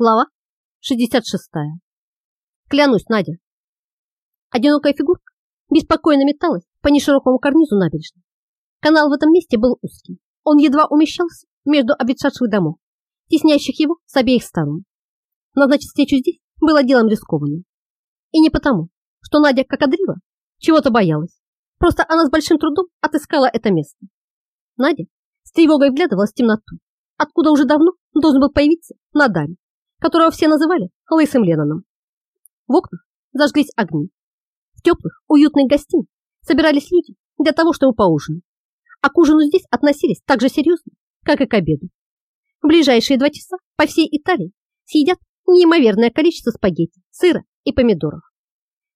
Глава 66. Клянусь, Надя. Одинокая фигурка беспокойно металась по неширокому карнизу набережной. Канал в этом месте был узкий. Он едва умещался между обветшавших домов, теснящих его с обеих сторон. Назначить встречу здесь было делом рискованным. И не потому, что Надя, как одрила, чего-то боялась. Просто она с большим трудом отыскала это место. Надя с тревогой вглядывалась в темноту, откуда уже давно должен был появиться Надарь которого все называли Лысым Ленноном. В окнах зажглись огни. В теплых, уютных гостиных собирались люди для того, чтобы поужинать. А к ужину здесь относились так же серьезно, как и к обеду. В ближайшие два часа по всей Италии съедят неимоверное количество спагетти, сыра и помидоров.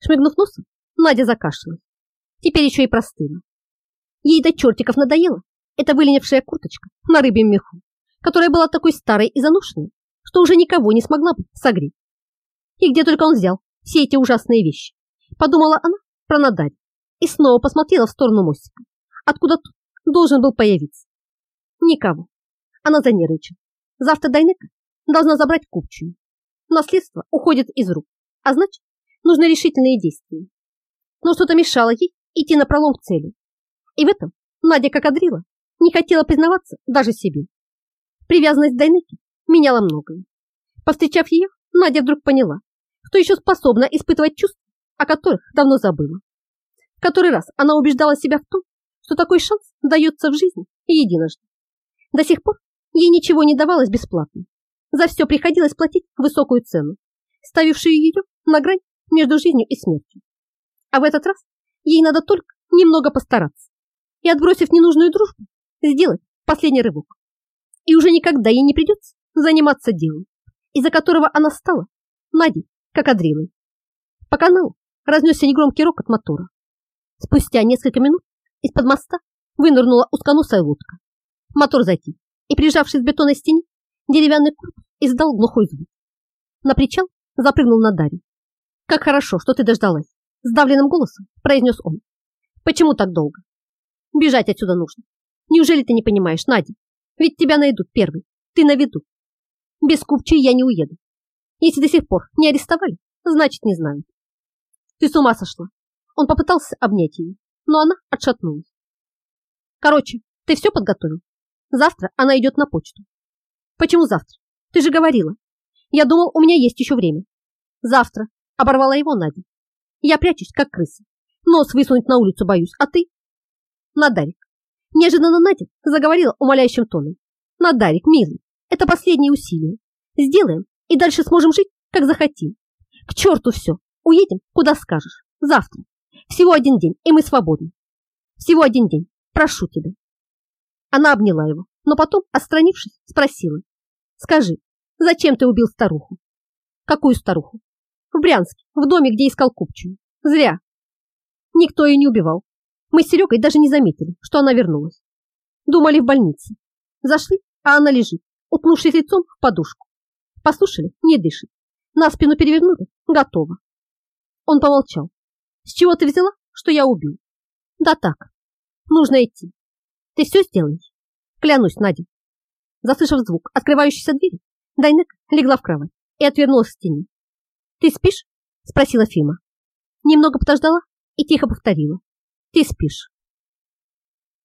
Шмыгнув носом, Надя закашлялась. Теперь еще и простыла. Ей до чертиков надоело эта выленившая курточка на рыбьем меху, которая была такой старой и заношенной, что уже никого не смогла бы согреть. И где только он взял все эти ужасные вещи, подумала она про Надарь и снова посмотрела в сторону мостика, откуда тут должен был появиться. Никого. Она занервничала. Завтра Дайнека должна забрать купчую. Наследство уходит из рук, а значит, нужны решительные действия. Но что-то мешало ей идти на пролом к цели. И в этом Надя, как одрила, не хотела признаваться даже себе. Привязанность к Дайнеке меняла многое. Повстречав ее, Надя вдруг поняла, что еще способна испытывать чувства, о которых давно забыла. В который раз она убеждала себя в том, что такой шанс дается в жизни единожды. До сих пор ей ничего не давалось бесплатно. За все приходилось платить высокую цену, ставившую ее на грань между жизнью и смертью. А в этот раз ей надо только немного постараться и, отбросив ненужную дружбу, сделать последний рывок. И уже никогда ей не придется заниматься делом, из-за которого она стала Надей, как Адрилой. По каналу разнесся негромкий рок от мотора. Спустя несколько минут из-под моста вынырнула узконосая лодка. Мотор затих, и, прижавшись к бетонной стене, деревянный корпус издал глухой звук. На причал запрыгнул на Дарью. «Как хорошо, что ты дождалась!» Сдавленным голосом произнес он. «Почему так долго? Бежать отсюда нужно. Неужели ты не понимаешь, Надя? Ведь тебя найдут первый. Ты на виду. Без купчей я не уеду. Если до сих пор не арестовали, значит, не знают. Ты с ума сошла. Он попытался обнять ее, но она отшатнулась. Короче, ты все подготовил? Завтра она идет на почту. Почему завтра? Ты же говорила. Я думал, у меня есть еще время. Завтра. Оборвала его Надя. Я прячусь, как крыса. Нос высунуть на улицу боюсь, а ты? Надарик. Неожиданно Надя заговорила умоляющим тоном. Надарик, милый, это последние усилия. Сделаем и дальше сможем жить, как захотим. К черту все. Уедем, куда скажешь. Завтра. Всего один день, и мы свободны. Всего один день. Прошу тебя. Она обняла его, но потом, отстранившись, спросила. Скажи, зачем ты убил старуху? Какую старуху? В Брянске, в доме, где искал купчую. Зря. Никто ее не убивал. Мы с Серегой даже не заметили, что она вернулась. Думали в больнице. Зашли, а она лежит, уткнувшись лицом в подушку. Послушали, не дышит. На спину перевернули, готово. Он помолчал. С чего ты взяла, что я убил? Да так. Нужно идти. Ты все сделаешь? Клянусь, Надя. Заслышав звук открывающейся двери, Дайнек легла в кровать и отвернулась к стене. Ты спишь? Спросила Фима. Немного подождала и тихо повторила. Ты спишь.